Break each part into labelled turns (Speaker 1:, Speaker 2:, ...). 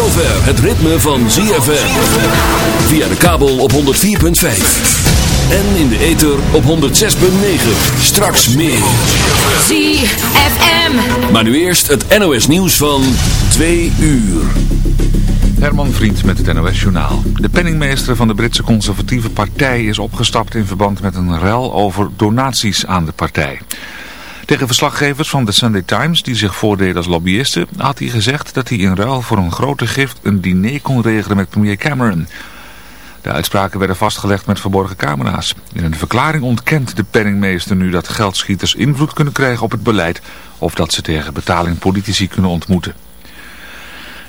Speaker 1: het ritme van ZFM. Via de kabel op 104.5. En in de ether op 106.9. Straks meer.
Speaker 2: ZFM.
Speaker 1: Maar nu eerst het NOS nieuws van 2 uur.
Speaker 3: Herman Vriend met het NOS Journaal. De penningmeester van de Britse conservatieve partij is opgestapt in verband met een rel over donaties aan de partij. Tegen verslaggevers van de Sunday Times, die zich voordeden als lobbyisten, had hij gezegd dat hij in ruil voor een grote gift een diner kon regelen met premier Cameron. De uitspraken werden vastgelegd met verborgen camera's. In een verklaring ontkent de penningmeester nu dat geldschieters invloed kunnen krijgen op het beleid of dat ze tegen betaling politici kunnen ontmoeten.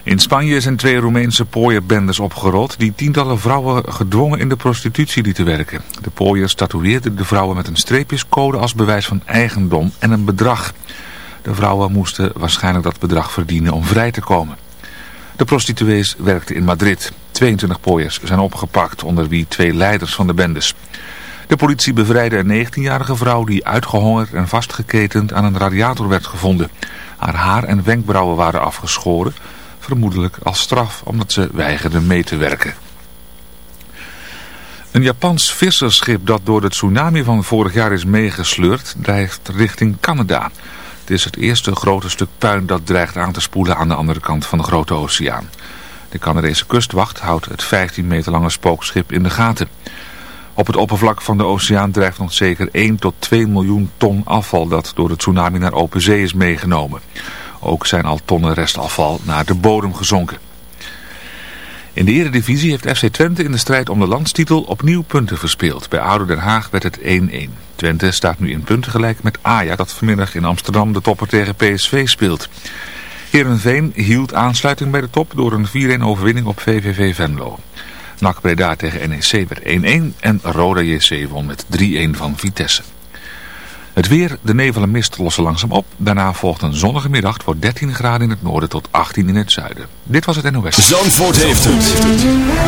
Speaker 3: In Spanje zijn twee Roemeense pooierbendes opgerold die tientallen vrouwen gedwongen in de prostitutie lieten werken. De pooiers tatoeëerden de vrouwen met een streepjescode als bewijs van eigendom en een bedrag. De vrouwen moesten waarschijnlijk dat bedrag verdienen om vrij te komen. De prostituees werkten in Madrid. 22 pooiers zijn opgepakt, onder wie twee leiders van de bendes. De politie bevrijdde een 19-jarige vrouw die uitgehongerd en vastgeketend aan een radiator werd gevonden. Haar haar en wenkbrauwen waren afgeschoren vermoedelijk als straf omdat ze weigerden mee te werken. Een Japans visserschip dat door de tsunami van vorig jaar is meegesleurd, drijft richting Canada. Het is het eerste grote stuk puin dat dreigt aan te spoelen aan de andere kant van de grote oceaan. De Canadese kustwacht houdt het 15 meter lange spookschip in de gaten. Op het oppervlak van de oceaan drijft nog zeker 1 tot 2 miljoen ton afval dat door de tsunami naar open zee is meegenomen. Ook zijn al tonnen restafval naar de bodem gezonken. In de eredivisie heeft FC Twente in de strijd om de landstitel opnieuw punten verspeeld. Bij Oude Den Haag werd het 1-1. Twente staat nu in punten gelijk met Aja dat vanmiddag in Amsterdam de topper tegen PSV speelt. Heerenveen hield aansluiting bij de top door een 4-1 overwinning op VVV Venlo. NAC Breda tegen NEC werd 1-1 en Roda JC won met 3-1 van Vitesse. Het weer, de nevel en mist lossen langzaam op. Daarna volgt een zonnige middag. Het wordt 13 graden in het noorden tot 18 in het zuiden. Dit was het NOS.
Speaker 1: Zandvoort heeft het.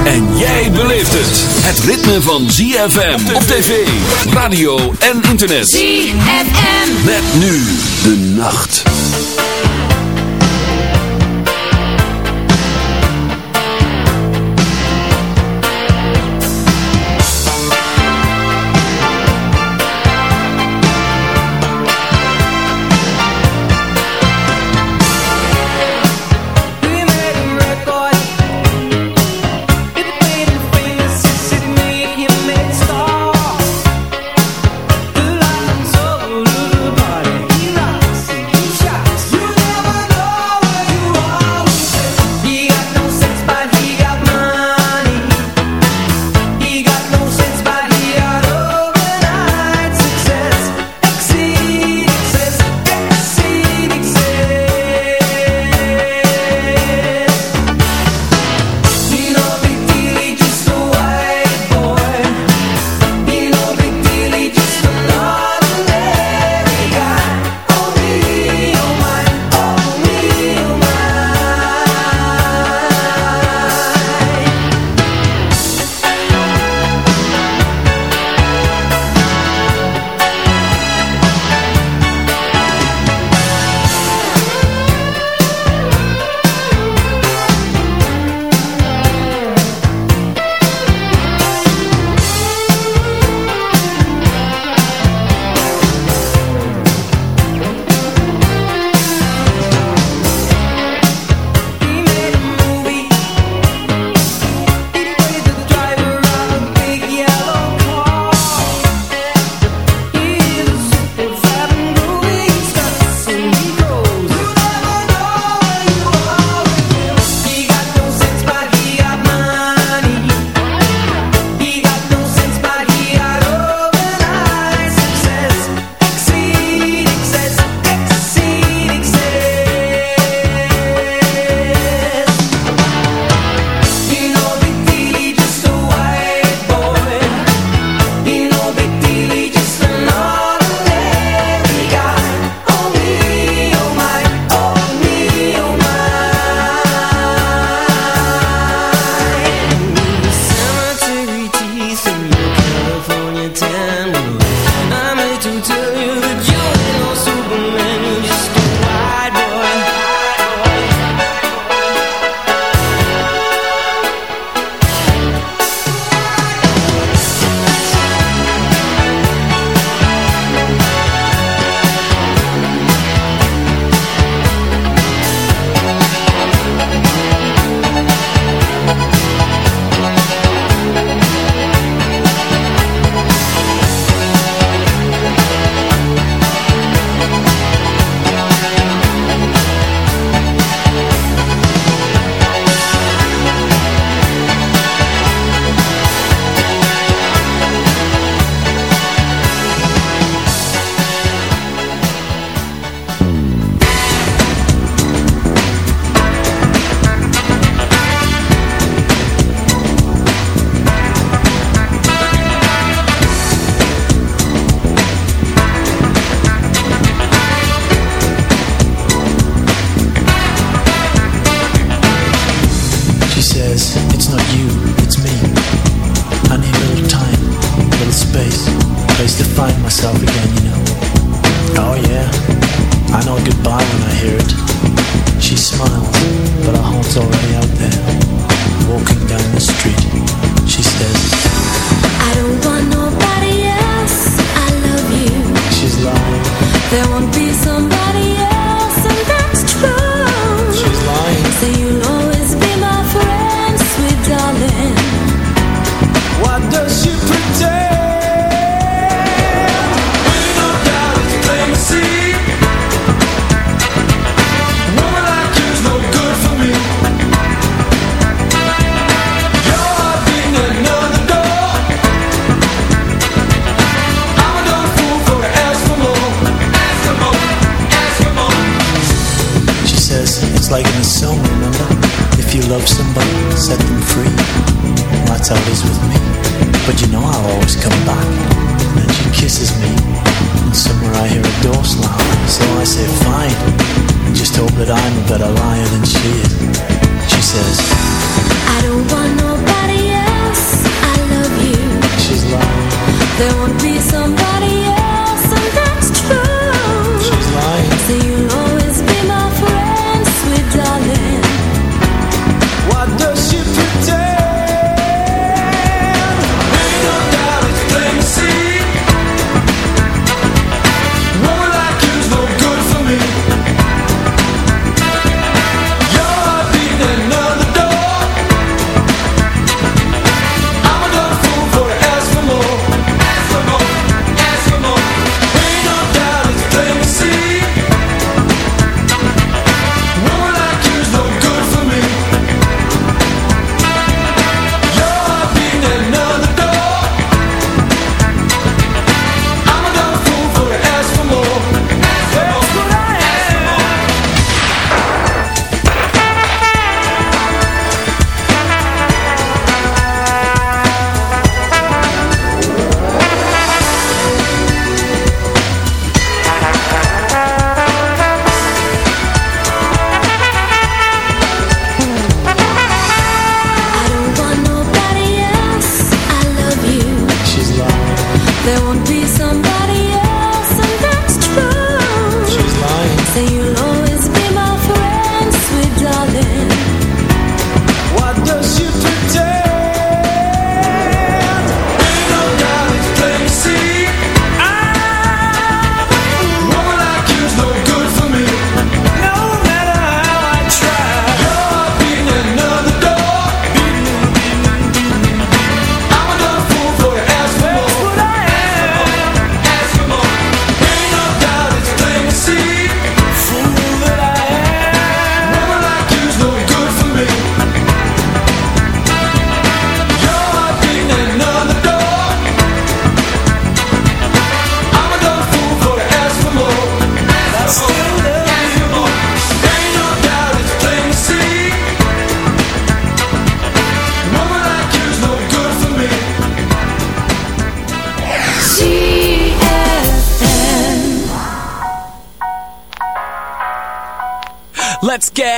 Speaker 1: En jij beleeft het. Het ritme van ZFM op tv, radio en internet.
Speaker 2: ZFM.
Speaker 1: Met nu de nacht.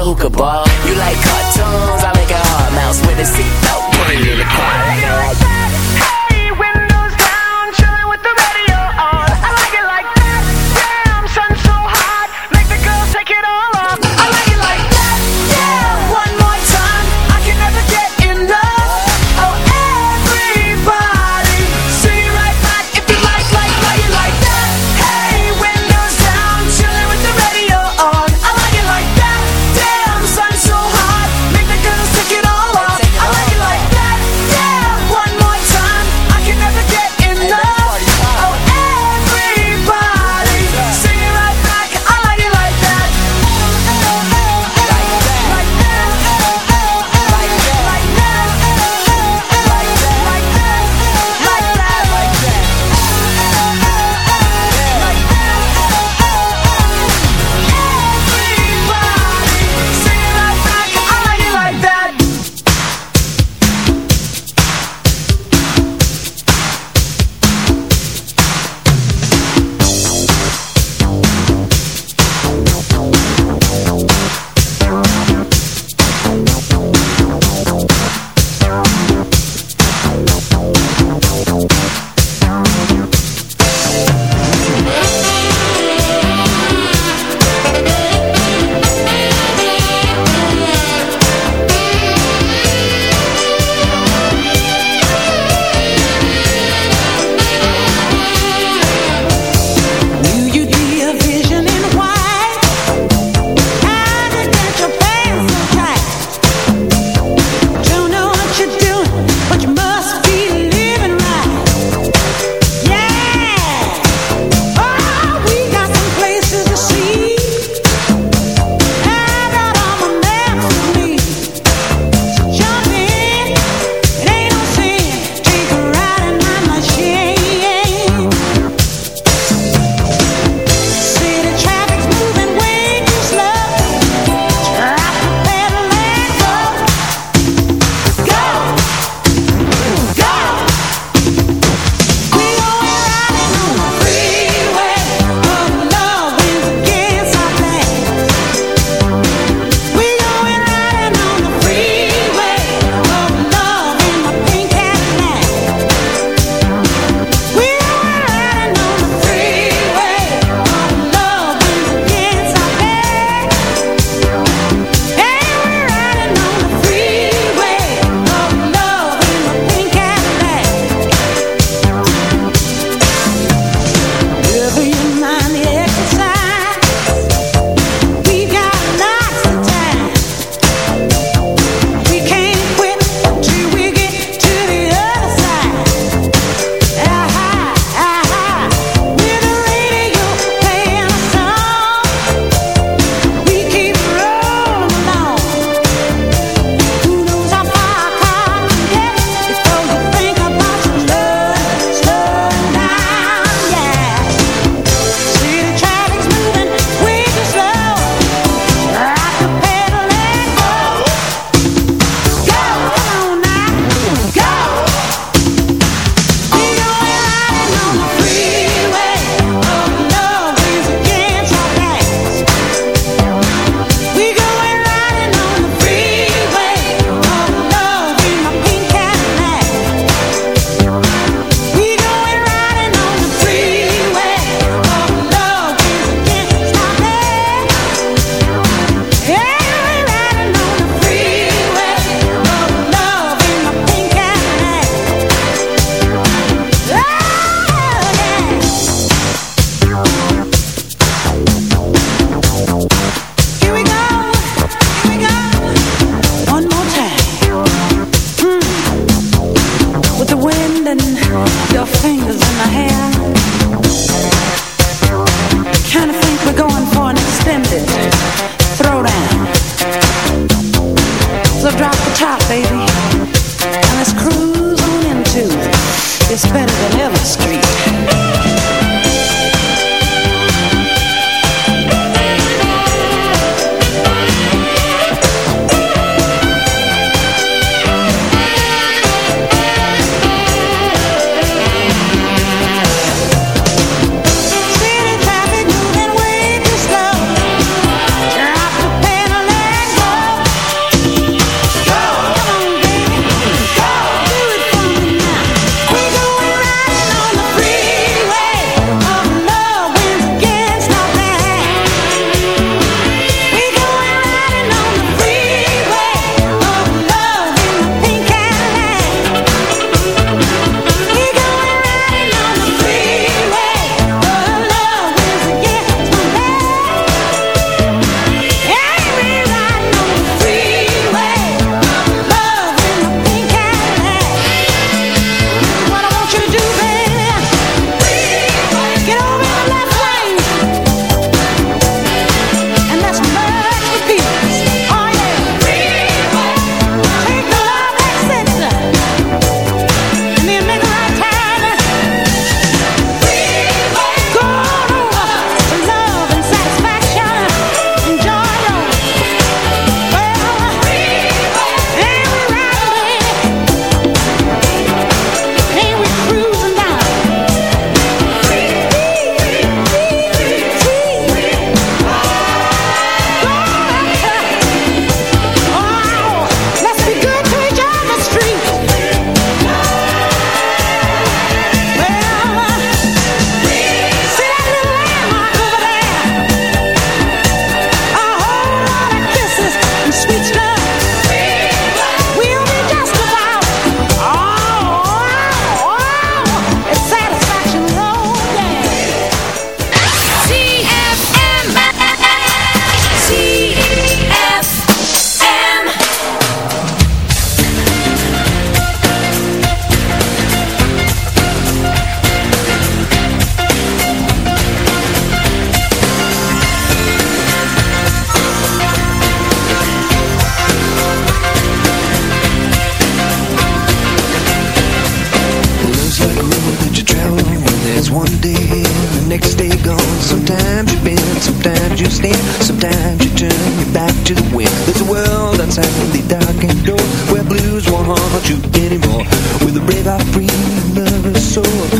Speaker 4: hookah bar. You like cartoons? I make a hard mouse with a seatbelt. Put it in the car.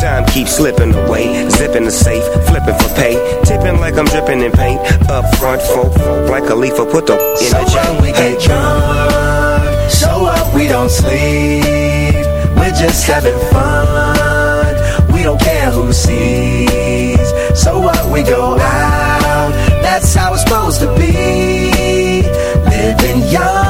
Speaker 5: Time keeps slipping away, zipping the safe, flipping for pay, tipping like I'm dripping in paint. Up front, folk, like a leaf, I put the
Speaker 6: so
Speaker 5: in
Speaker 6: the
Speaker 5: chain.
Speaker 6: we get drunk, show up, we don't sleep. We're just having fun,
Speaker 7: we don't care who sees. So what,
Speaker 6: we go out, that's how it's supposed to be. Living young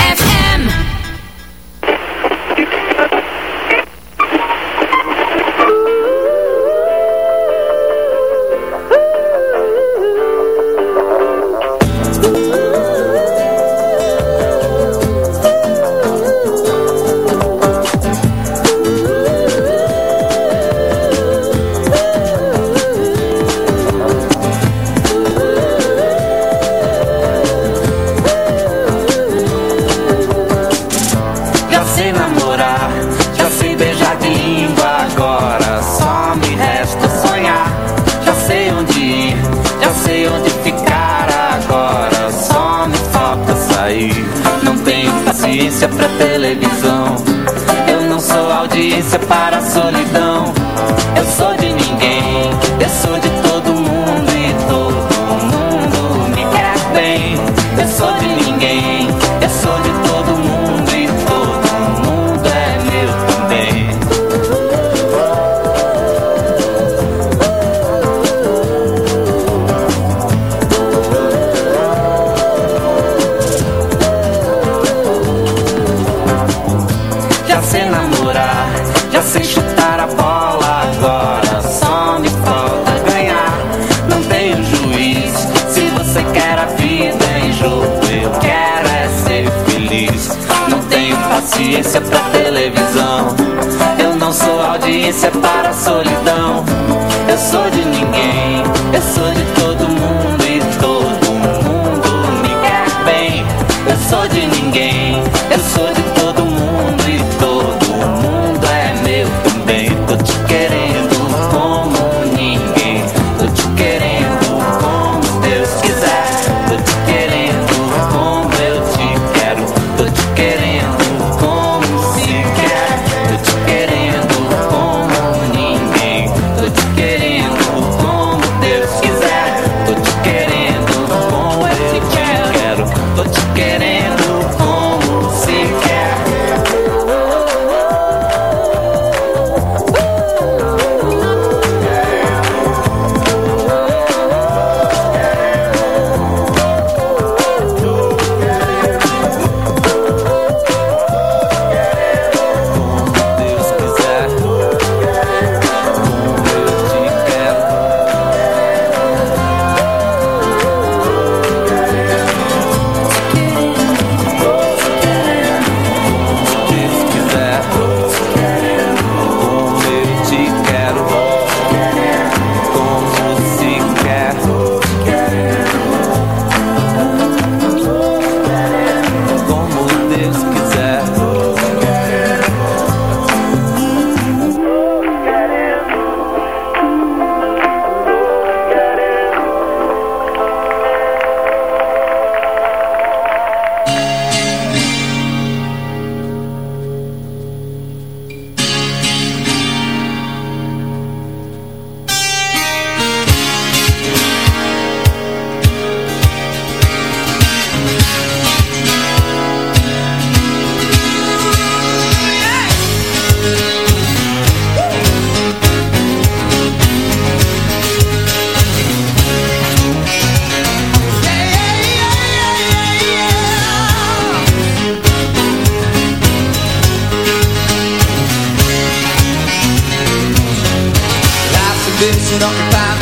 Speaker 8: should occupy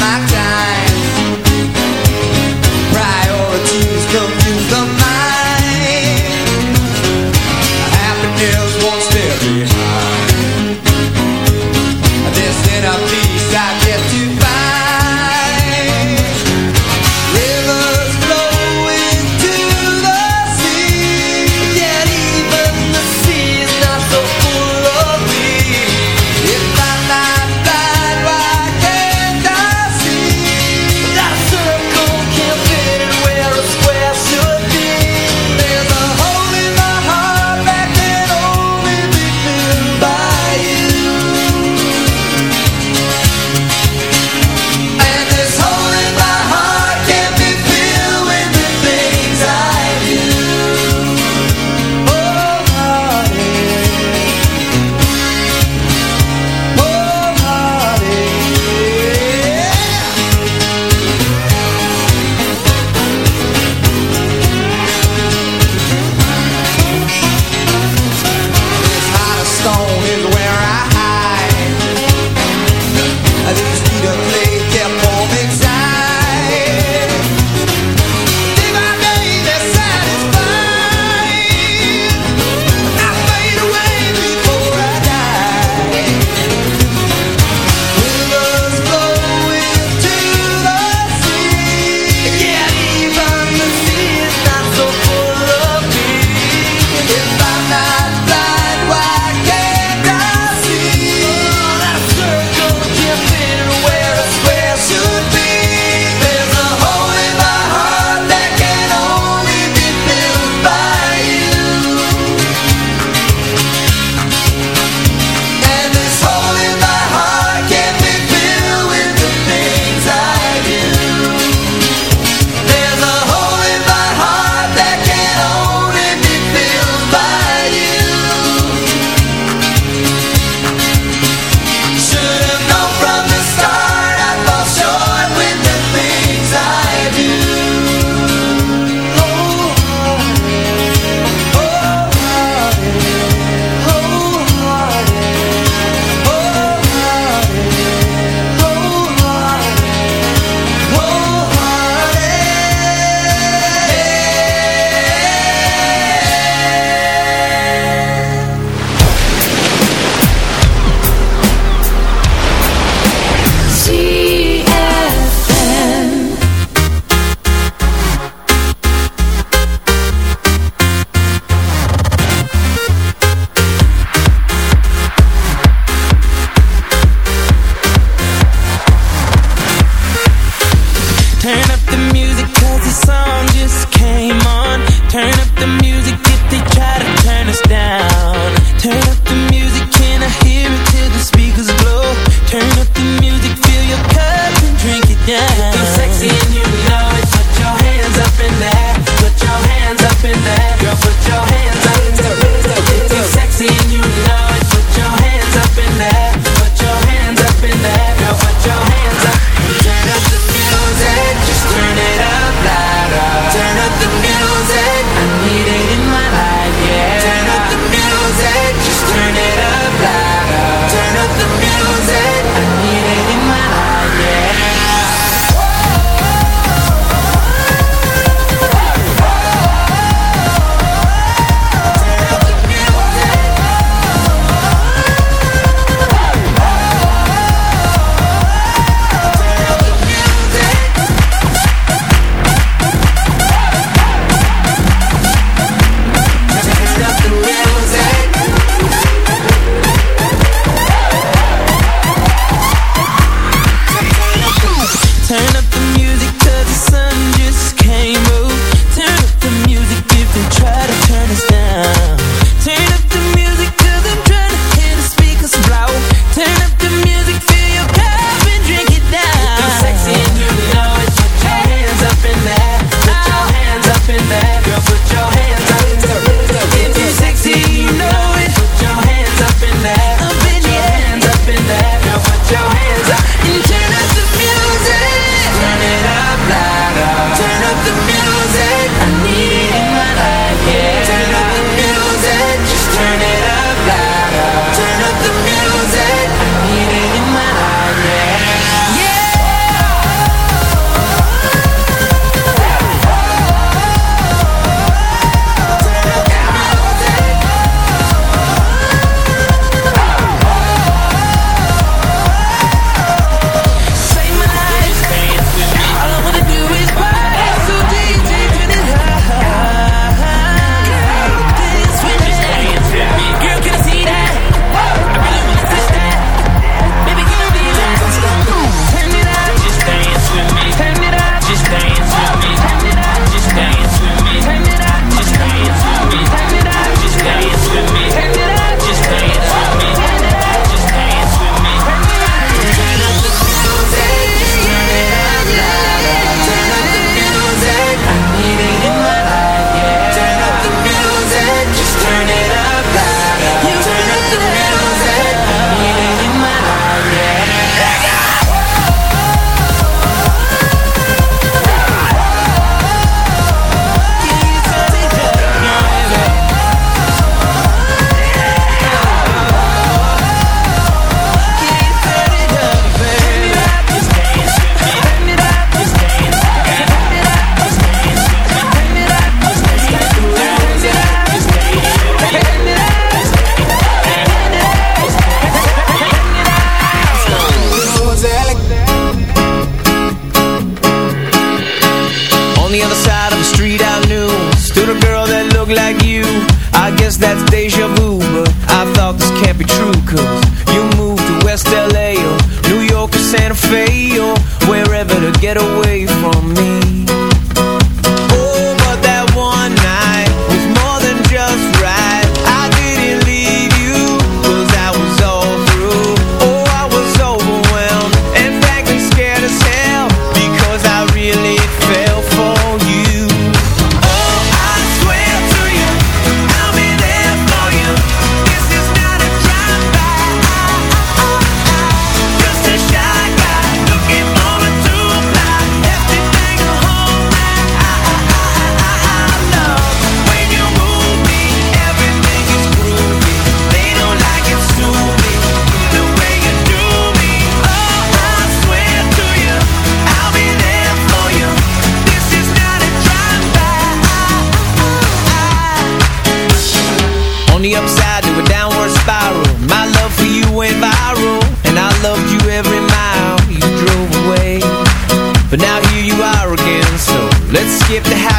Speaker 8: give the house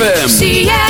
Speaker 9: ZFM.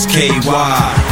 Speaker 10: SKY.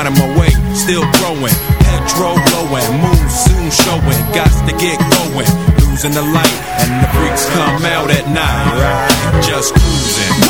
Speaker 10: finding my way, still growing. Petrol blowing, moon soon showing. Got to get going. Losing the light, and the freaks come out at night. Just cruising.